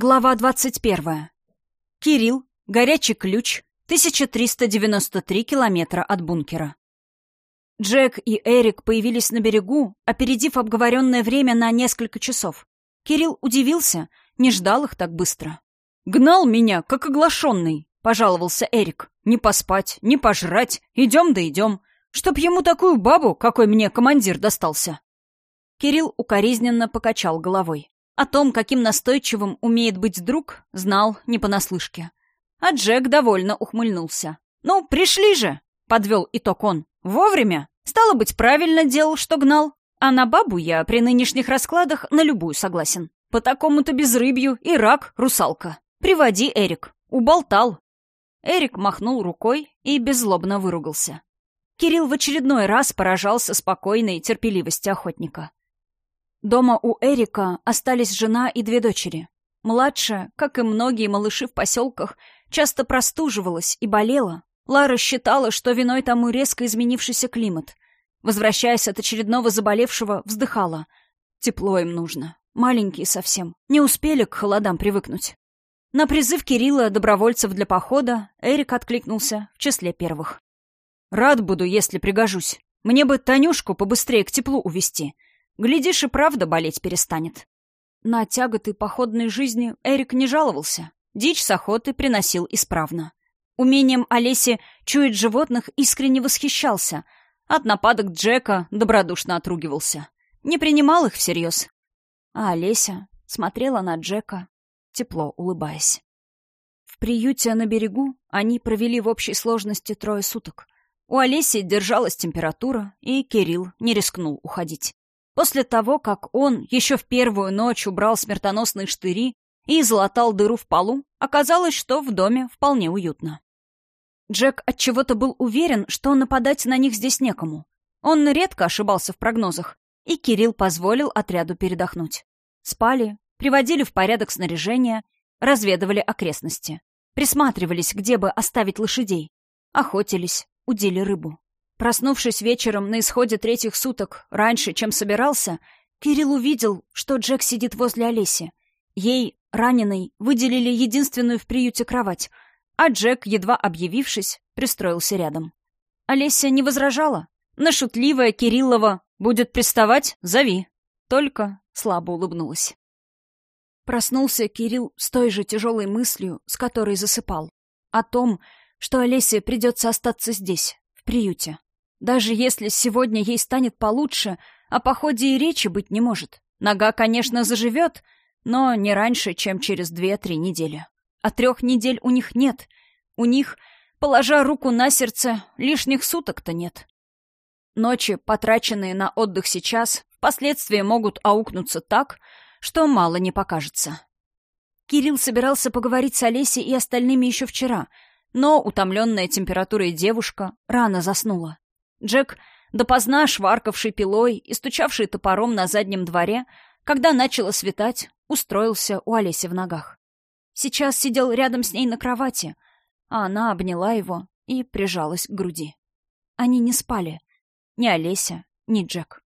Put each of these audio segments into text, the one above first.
Глава 21. Кирилл. Горячий ключ. 1393 километра от бункера. Джек и Эрик появились на берегу, опередив обговоренное время на несколько часов. Кирилл удивился, не ждал их так быстро. «Гнал меня, как оглашенный», — пожаловался Эрик. «Не поспать, не пожрать. Идем да идем. Чтоб ему такую бабу, какой мне командир достался». Кирилл укоризненно покачал головой. О том, каким настойчивым умеет быть друг, знал не понаслышке. А Джек довольно ухмыльнулся. «Ну, пришли же!» — подвел итог он. «Вовремя! Стало быть, правильно делал, что гнал. А на бабу я при нынешних раскладах на любую согласен. По такому-то безрыбью и рак, русалка. Приводи, Эрик. Уболтал». Эрик махнул рукой и беззлобно выругался. Кирилл в очередной раз поражался спокойной терпеливости охотника. Дома у Эрика остались жена и две дочери. Младшая, как и многие малыши в поселках, часто простуживалась и болела. Лара считала, что виной тому резко изменившийся климат. Возвращаясь от очередного заболевшего, вздыхала. Тепло им нужно. Маленькие совсем. Не успели к холодам привыкнуть. На призыв Кирилла добровольцев для похода Эрик откликнулся в числе первых. «Рад буду, если пригожусь. Мне бы Танюшку побыстрее к теплу увести. Глядишь, и правда болеть перестанет. На тяготы походной жизни Эрик не жаловался. Дичь с охоты приносил исправно. Умением Олеси чуять животных искренне восхищался. От нападок Джека добродушно отругивался. Не принимал их всерьез. А Олеся смотрела на Джека, тепло улыбаясь. В приюте на берегу они провели в общей сложности трое суток. У Олеси держалась температура, и Кирилл не рискнул уходить. После того, как он еще в первую ночь убрал смертоносные штыри и залатал дыру в полу, оказалось, что в доме вполне уютно. Джек отчего-то был уверен, что нападать на них здесь некому. Он редко ошибался в прогнозах, и Кирилл позволил отряду передохнуть. Спали, приводили в порядок снаряжение, разведывали окрестности, присматривались, где бы оставить лошадей, охотились, удили рыбу. Проснувшись вечером на исходе третьих суток, раньше, чем собирался, Кирилл увидел, что Джек сидит возле Олеси. Ей, раненой, выделили единственную в приюте кровать, а Джек, едва объявившись, пристроился рядом. Олеся не возражала. На шутливая Кириллова «Будет приставать? Зови». Только слабо улыбнулась. Проснулся Кирилл с той же тяжелой мыслью, с которой засыпал. О том, что Олесе придется остаться здесь, в приюте. Даже если сегодня ей станет получше, о походе и речи быть не может. Нога, конечно, заживет, но не раньше, чем через две-три недели. А трех недель у них нет. У них, положа руку на сердце, лишних суток-то нет. Ночи, потраченные на отдых сейчас, впоследствии могут аукнуться так, что мало не покажется. Кирилл собирался поговорить с Олесей и остальными еще вчера, но утомленная температурой девушка рано заснула. Джек, допоздна шваркавший пилой и стучавший топором на заднем дворе, когда начало светать, устроился у Олеси в ногах. Сейчас сидел рядом с ней на кровати, а она обняла его и прижалась к груди. Они не спали. Ни Олеся, ни Джек.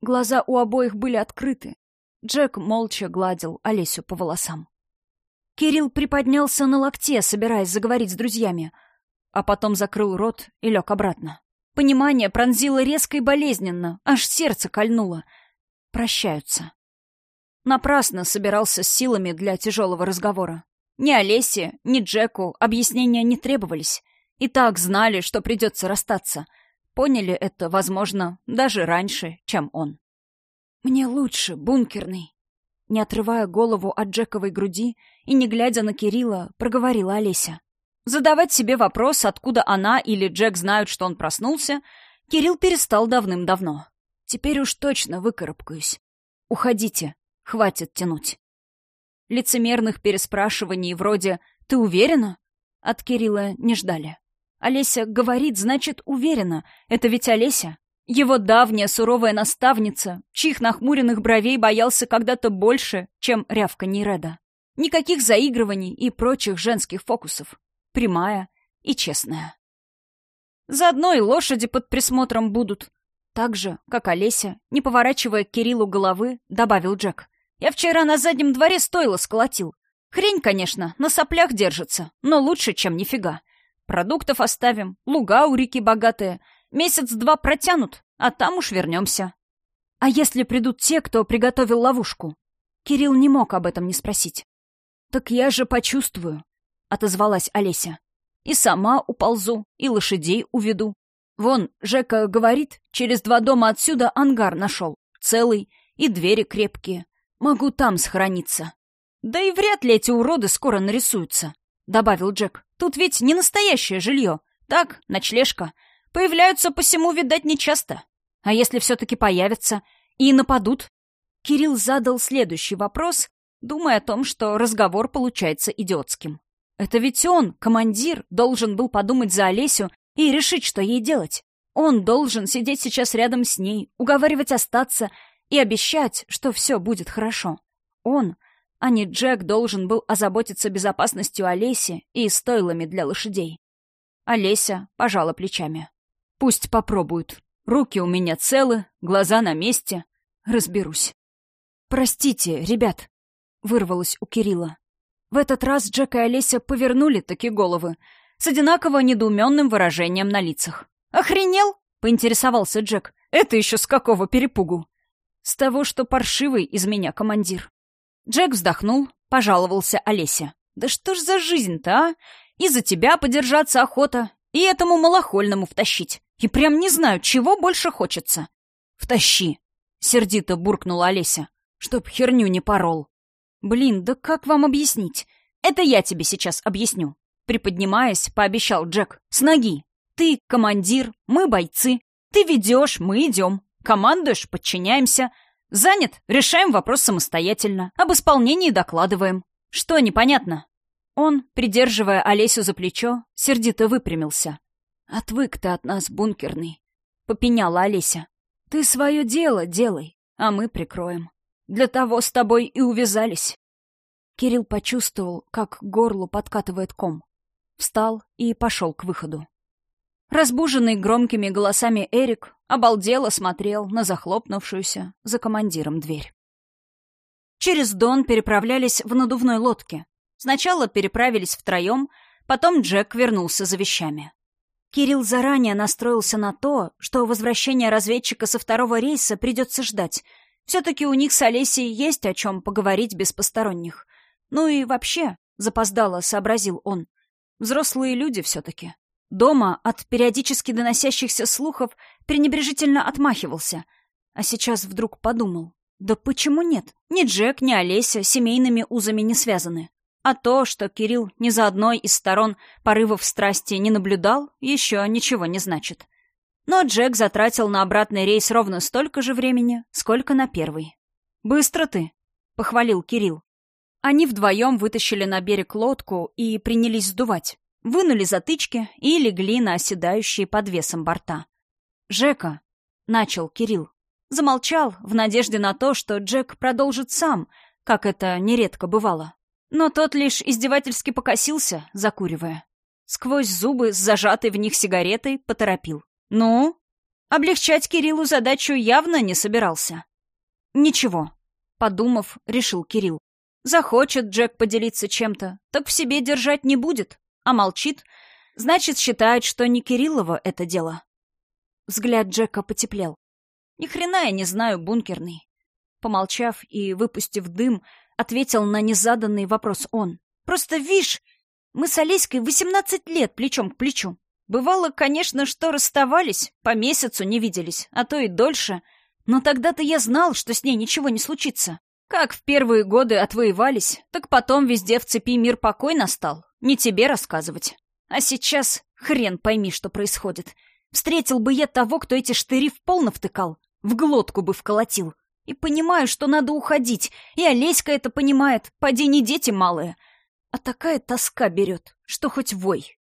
Глаза у обоих были открыты. Джек молча гладил Олесю по волосам. Кирилл приподнялся на локте, собираясь заговорить с друзьями, а потом закрыл рот и лег обратно. Понимание пронзило резко и болезненно, аж сердце кольнуло. Прощаются. Напрасно собирался с силами для тяжелого разговора. Ни Олесе, ни Джеку объяснения не требовались. И так знали, что придется расстаться. Поняли это, возможно, даже раньше, чем он. «Мне лучше, бункерный», не отрывая голову от Джековой груди и не глядя на Кирилла, проговорила Олеся. Задавать себе вопрос, откуда она или Джек знают, что он проснулся, Кирилл перестал давным-давно. Теперь уж точно выкарабкаюсь. Уходите, хватит тянуть. Лицемерных переспрашиваний вроде «Ты уверена?» от Кирилла не ждали. Олеся говорит, значит, уверена. Это ведь Олеся. Его давняя суровая наставница, чьих нахмуренных бровей боялся когда-то больше, чем рявка Нереда. Никаких заигрываний и прочих женских фокусов прямая и честная. Заодно и лошади под присмотром будут. Так же, как Олеся, не поворачивая к Кириллу головы, добавил Джек. Я вчера на заднем дворе стойло сколотил. Хрень, конечно, на соплях держится, но лучше, чем нифига. Продуктов оставим, луга у реки богатые. Месяц-два протянут, а там уж вернемся. А если придут те, кто приготовил ловушку? Кирилл не мог об этом не спросить. «Так я же почувствую», — отозвалась Олеся. «И сама уползу, и лошадей уведу. Вон, Жека говорит, через два дома отсюда ангар нашел, целый, и двери крепкие. Могу там схорониться. Да и вряд ли эти уроды скоро нарисуются», — добавил Джек. «Тут ведь не настоящее жилье. Так, ночлежка. Появляются посему, видать, нечасто. А если все-таки появятся и нападут, Кирилл задал следующий вопрос, думая о том, что разговор получается идиотским. Это ведь он, командир, должен был подумать за Олесю и решить, что ей делать. Он должен сидеть сейчас рядом с ней, уговаривать остаться и обещать, что все будет хорошо. Он, а не Джек, должен был озаботиться безопасностью Олеси и стойлами для лошадей. Олеся пожала плечами. «Пусть попробуют. Руки у меня целы, глаза на месте. Разберусь». «Простите, ребят», — вырвалось у Кирилла. В этот раз Джек и Олеся повернули такие головы, с одинаково недоуменным выражением на лицах. «Охренел?» — поинтересовался Джек. «Это еще с какого перепугу?» «С того, что паршивый из меня командир». Джек вздохнул, пожаловался Олесе. «Да что ж за жизнь-то, а? И за тебя подержаться охота, и этому малохольному втащить. И прям не знаю, чего больше хочется». «Втащи!» — сердито буркнула Олеся чтоб херню не порол. Блин, да как вам объяснить? Это я тебе сейчас объясню. Приподнимаясь, пообещал Джек. С ноги. Ты командир, мы бойцы. Ты ведешь, мы идем. Командуешь, подчиняемся. Занят, решаем вопрос самостоятельно. Об исполнении докладываем. Что непонятно? Он, придерживая Олесю за плечо, сердито выпрямился. «Отвык ты от нас, бункерный», — попеняла Олеся. «Ты свое дело делай, а мы прикроем». Для того с тобой и увязались. Кирилл почувствовал, как к горлу подкатывает ком. Встал и пошел к выходу. Разбуженный громкими голосами Эрик обалдело смотрел на захлопнувшуюся за командиром дверь. Через Дон переправлялись в надувной лодке. Сначала переправились втроем, потом Джек вернулся за вещами. Кирилл заранее настроился на то, что возвращение разведчика со второго рейса придется ждать — все-таки у них с Олесей есть о чем поговорить без посторонних. Ну и вообще, запоздало, сообразил он. Взрослые люди все-таки. Дома от периодически доносящихся слухов пренебрежительно отмахивался. А сейчас вдруг подумал. Да почему нет? Ни Джек, ни Олеся семейными узами не связаны. А то, что Кирилл ни за одной из сторон порывов страсти не наблюдал, еще ничего не значит. Но Джек затратил на обратный рейс ровно столько же времени, сколько на первый. «Быстро ты», — похвалил Кирилл. Они вдвоем вытащили на берег лодку и принялись сдувать. Вынули затычки и легли на оседающие под весом борта. «Жека», — начал Кирилл. Замолчал в надежде на то, что Джек продолжит сам, как это нередко бывало. Но тот лишь издевательски покосился, закуривая. Сквозь зубы с зажатой в них сигаретой поторопил. «Ну?» Облегчать Кириллу задачу явно не собирался. «Ничего», — подумав, решил Кирилл. «Захочет Джек поделиться чем-то, так в себе держать не будет, а молчит, значит, считает, что не Кириллова это дело». Взгляд Джека потеплел. «Ни хрена я не знаю, бункерный». Помолчав и выпустив дым, ответил на незаданный вопрос он. «Просто, вишь, мы с Олеськой восемнадцать лет плечом к плечу. Бывало, конечно, что расставались, по месяцу не виделись, а то и дольше. Но тогда-то я знал, что с ней ничего не случится. Как в первые годы отвоевались, так потом везде в цепи мир покой настал. Не тебе рассказывать. А сейчас хрен пойми, что происходит. Встретил бы я того, кто эти штыри в пол навтыкал, в глотку бы вколотил. И понимаю, что надо уходить, и Олеська это понимает, поди не дети малые. А такая тоска берет, что хоть вой.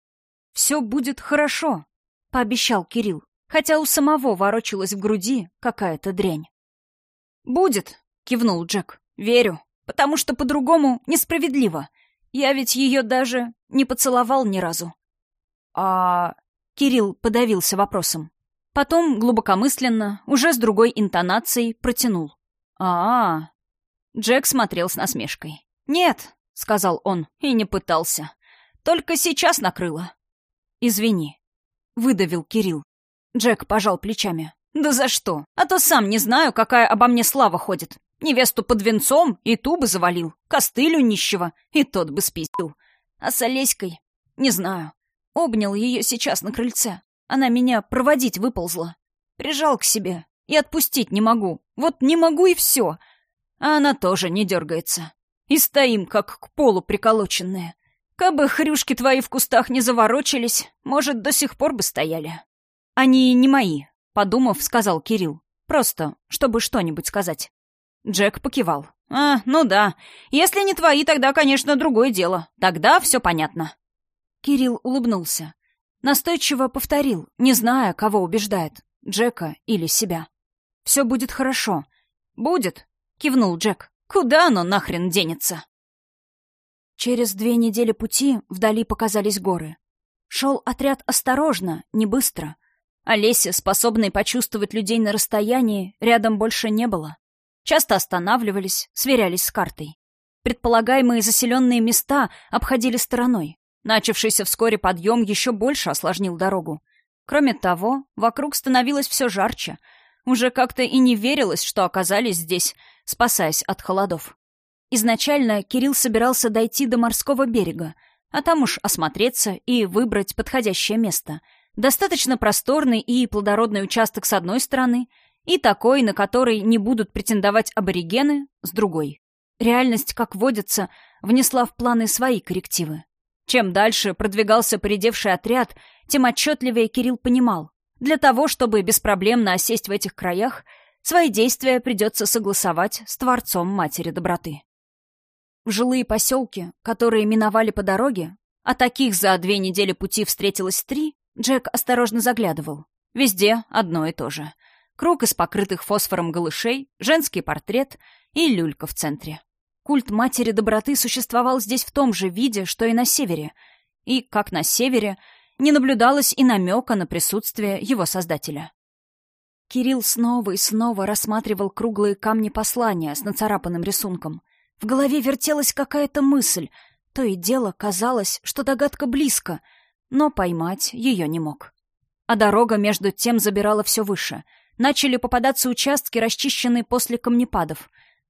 «Все будет хорошо», — пообещал Кирилл, хотя у самого ворочалась в груди какая-то дрянь. «Будет», — кивнул Джек. «Верю, потому что по-другому несправедливо. Я ведь ее даже не поцеловал ни разу». «А...» — Кирилл подавился вопросом. Потом глубокомысленно, уже с другой интонацией, протянул. а. Джек смотрел с насмешкой. «Нет», — сказал он, и не пытался. «Только сейчас накрыло». «Извини», — выдавил Кирилл. Джек пожал плечами. «Да за что? А то сам не знаю, какая обо мне слава ходит. Невесту под венцом и ту бы завалил, костылю нищего, и тот бы спиздил. А с Олеськой? Не знаю. Обнял ее сейчас на крыльце. Она меня проводить выползла. Прижал к себе. И отпустить не могу. Вот не могу и все. А она тоже не дергается. И стоим, как к полу приколоченные. Кабы хрюшки твои в кустах не заворочились, может, до сих пор бы стояли. Они не мои, подумав, сказал Кирилл. Просто, чтобы что-нибудь сказать. Джек покивал. «А, ну да. Если не твои, тогда, конечно, другое дело. Тогда все понятно». Кирилл улыбнулся. Настойчиво повторил, не зная, кого убеждает, Джека или себя. «Все будет хорошо». «Будет», — кивнул Джек. «Куда оно нахрен денется?» Через две недели пути вдали показались горы. Шел отряд осторожно, не быстро. Олеся, способной почувствовать людей на расстоянии, рядом больше не было. Часто останавливались, сверялись с картой. Предполагаемые заселенные места обходили стороной. Начавшийся вскоре подъем еще больше осложнил дорогу. Кроме того, вокруг становилось все жарче. Уже как-то и не верилось, что оказались здесь, спасаясь от холодов. Изначально Кирилл собирался дойти до морского берега, а там уж осмотреться и выбрать подходящее место. Достаточно просторный и плодородный участок с одной стороны — и такой, на который не будут претендовать аборигены, с другой. Реальность, как водится, внесла в планы свои коррективы. Чем дальше продвигался поредевший отряд, тем отчетливее Кирилл понимал. Для того, чтобы беспроблемно осесть в этих краях, свои действия придется согласовать с Творцом Матери Доброты. В жилые поселки, которые миновали по дороге, а таких за две недели пути встретилось три, Джек осторожно заглядывал. Везде одно и то же — круг из покрытых фосфором голышей, женский портрет и люлька в центре. Культ матери доброты существовал здесь в том же виде, что и на севере. И, как на севере, не наблюдалось и намека на присутствие его создателя. Кирилл снова и снова рассматривал круглые камни послания с нацарапанным рисунком. В голове вертелась какая-то мысль. То и дело казалось, что догадка близко, но поймать ее не мог. А дорога между тем забирала все выше — начали попадаться участки, расчищенные после камнепадов.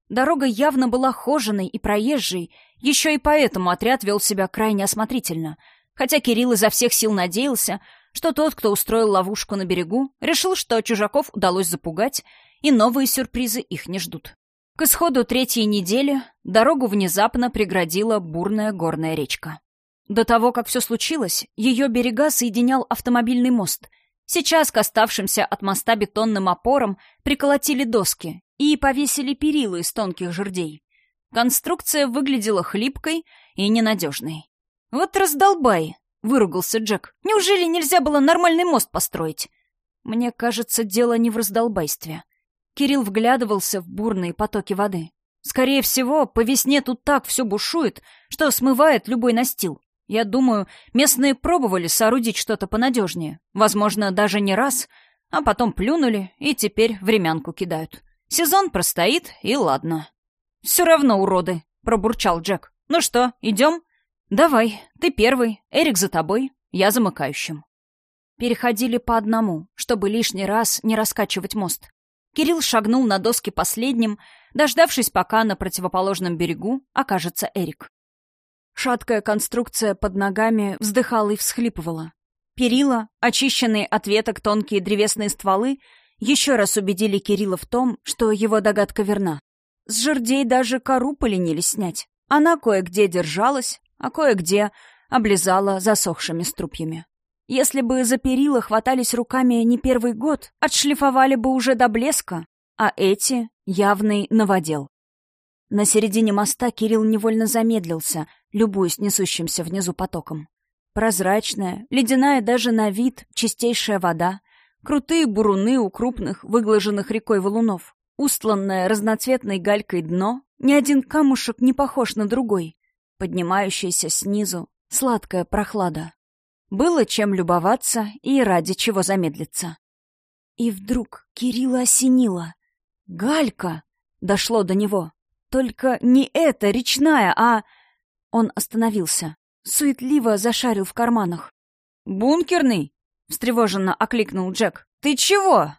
Дорога явно была хоженой и проезжей, еще и поэтому отряд вел себя крайне осмотрительно. Хотя Кирилл изо всех сил надеялся, что тот, кто устроил ловушку на берегу, решил, что чужаков удалось запугать, и новые сюрпризы их не ждут. К исходу третьей недели дорогу внезапно преградила бурная горная речка. До того, как все случилось, ее берега соединял автомобильный мост — Сейчас к оставшимся от моста бетонным опорам приколотили доски и повесили перила из тонких жердей. Конструкция выглядела хлипкой и ненадежной. «Вот раздолбай!» — выругался Джек. «Неужели нельзя было нормальный мост построить?» Мне кажется, дело не в раздолбайстве. Кирилл вглядывался в бурные потоки воды. Скорее всего, по весне тут так все бушует, что смывает любой настил. Я думаю, местные пробовали соорудить что-то понадежнее. Возможно, даже не раз, а потом плюнули и теперь времянку кидают. Сезон простоит, и ладно. «Все равно уроды», — пробурчал Джек. «Ну что, идем?» «Давай, ты первый, Эрик за тобой, я замыкающим». Переходили по одному, чтобы лишний раз не раскачивать мост. Кирилл шагнул на доски последним, дождавшись, пока на противоположном берегу окажется Эрик. Шаткая конструкция под ногами вздыхала и всхлипывала. Перила, очищенные от веток тонкие древесные стволы, еще раз убедили Кирилла в том, что его догадка верна. С жердей даже кору поленились снять. Она кое-где держалась, а кое-где облизала засохшими струпьями. Если бы за перила хватались руками не первый год, отшлифовали бы уже до блеска, а эти — явный новодел. На середине моста Кирилл невольно замедлился, любуясь несущимся внизу потоком. Прозрачная, ледяная даже на вид, чистейшая вода, крутые буруны у крупных, выглаженных рекой валунов, устланное разноцветной галькой дно, ни один камушек не похож на другой, поднимающаяся снизу, сладкая прохлада. Было чем любоваться и ради чего замедлиться. И вдруг Кирилла осенило. «Галька!» — дошло до него. Только не эта речная, а... Он остановился. Суетливо зашарил в карманах. «Бункерный?» — встревоженно окликнул Джек. «Ты чего?»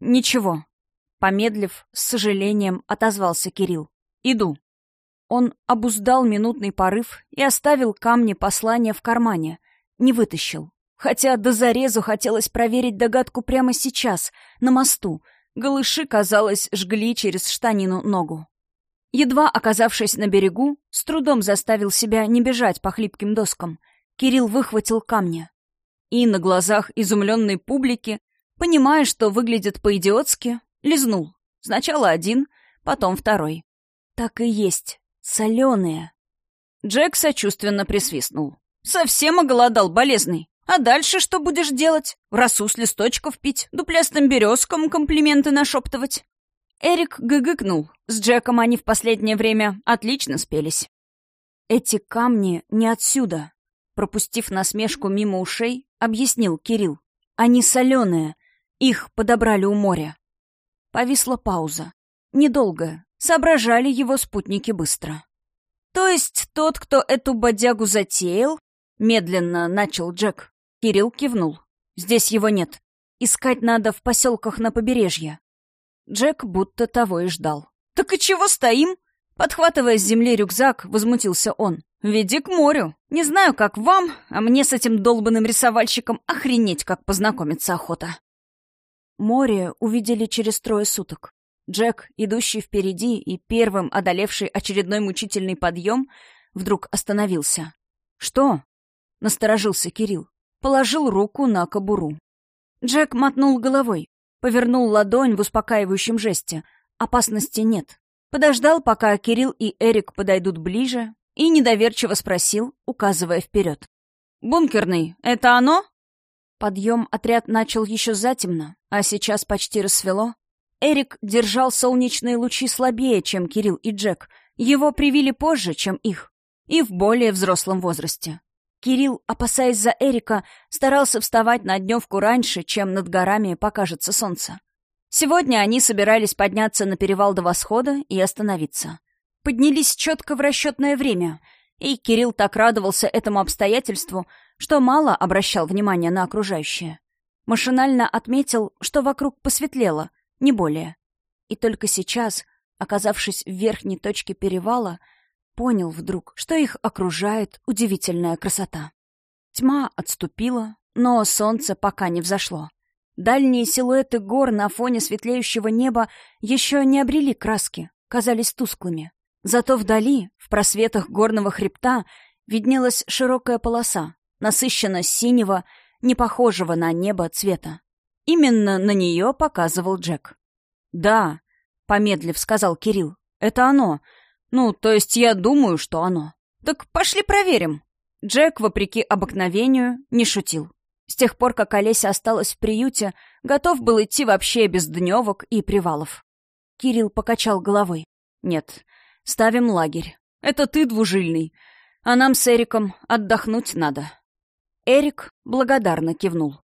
«Ничего». Помедлив, с сожалением отозвался Кирилл. «Иду». Он обуздал минутный порыв и оставил камни послания в кармане. Не вытащил. Хотя до зарезу хотелось проверить догадку прямо сейчас, на мосту. Голыши, казалось, жгли через штанину ногу. Едва оказавшись на берегу, с трудом заставил себя не бежать по хлипким доскам. Кирилл выхватил камни. И на глазах изумленной публики, понимая, что выглядит по-идиотски, лизнул. Сначала один, потом второй. Так и есть. Соленые. Джек сочувственно присвистнул. «Совсем оголодал, болезный. А дальше что будешь делать? Росу с листочков пить, дуплястым березкам комплименты нашептывать?» Эрик гыгыкнул. С Джеком они в последнее время отлично спелись. «Эти камни не отсюда», — пропустив насмешку мимо ушей, объяснил Кирилл. «Они соленые. Их подобрали у моря». Повисла пауза. Недолгая. Соображали его спутники быстро. «То есть тот, кто эту бодягу затеял?» Медленно начал Джек. Кирилл кивнул. «Здесь его нет. Искать надо в поселках на побережье. Джек будто того и ждал. «Так и чего стоим?» Подхватывая с земли рюкзак, возмутился он. «Веди к морю. Не знаю, как вам, а мне с этим долбанным рисовальщиком охренеть, как познакомиться охота». Море увидели через трое суток. Джек, идущий впереди и первым одолевший очередной мучительный подъем, вдруг остановился. «Что?» — насторожился Кирилл. Положил руку на кобуру. Джек мотнул головой, Повернул ладонь в успокаивающем жесте. Опасности нет. Подождал, пока Кирилл и Эрик подойдут ближе, и недоверчиво спросил, указывая вперед. «Бункерный, это оно?» Подъем отряд начал еще затемно, а сейчас почти рассвело. Эрик держал солнечные лучи слабее, чем Кирилл и Джек. Его привили позже, чем их. И в более взрослом возрасте. Кирилл, опасаясь за Эрика, старался вставать на дневку раньше, чем над горами покажется солнце. Сегодня они собирались подняться на перевал до восхода и остановиться. Поднялись четко в расчетное время, и Кирилл так радовался этому обстоятельству, что мало обращал внимания на окружающее. Машинально отметил, что вокруг посветлело, не более. И только сейчас, оказавшись в верхней точке перевала, понял вдруг, что их окружает удивительная красота. Тьма отступила, но солнце пока не взошло. Дальние силуэты гор на фоне светлеющего неба еще не обрели краски, казались тусклыми. Зато вдали, в просветах горного хребта, виднелась широкая полоса, насыщенно синего, не похожего на небо цвета. Именно на нее показывал Джек. «Да», — помедлив сказал Кирилл, — «это оно. Ну, то есть я думаю, что оно. Так пошли проверим. Джек, вопреки обыкновению, не шутил. С тех пор, как Олеся осталась в приюте, готов был идти вообще без дневок и привалов. Кирилл покачал головой. «Нет, ставим лагерь. Это ты двужильный, а нам с Эриком отдохнуть надо». Эрик благодарно кивнул.